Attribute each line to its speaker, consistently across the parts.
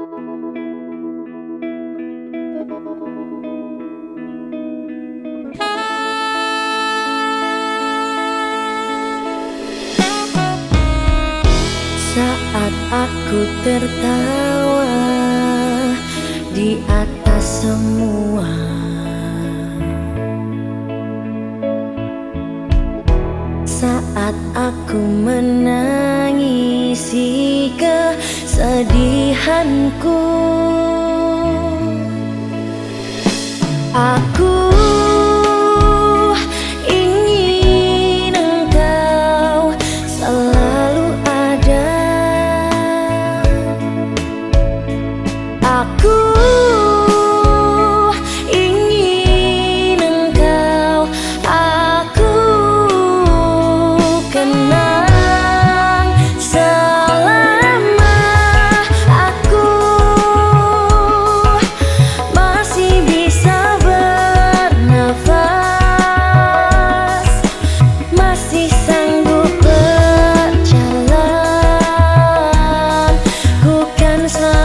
Speaker 1: Saat aku tertawa di atas semua Saat aku menangisi kesedihanku just.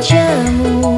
Speaker 1: 节目。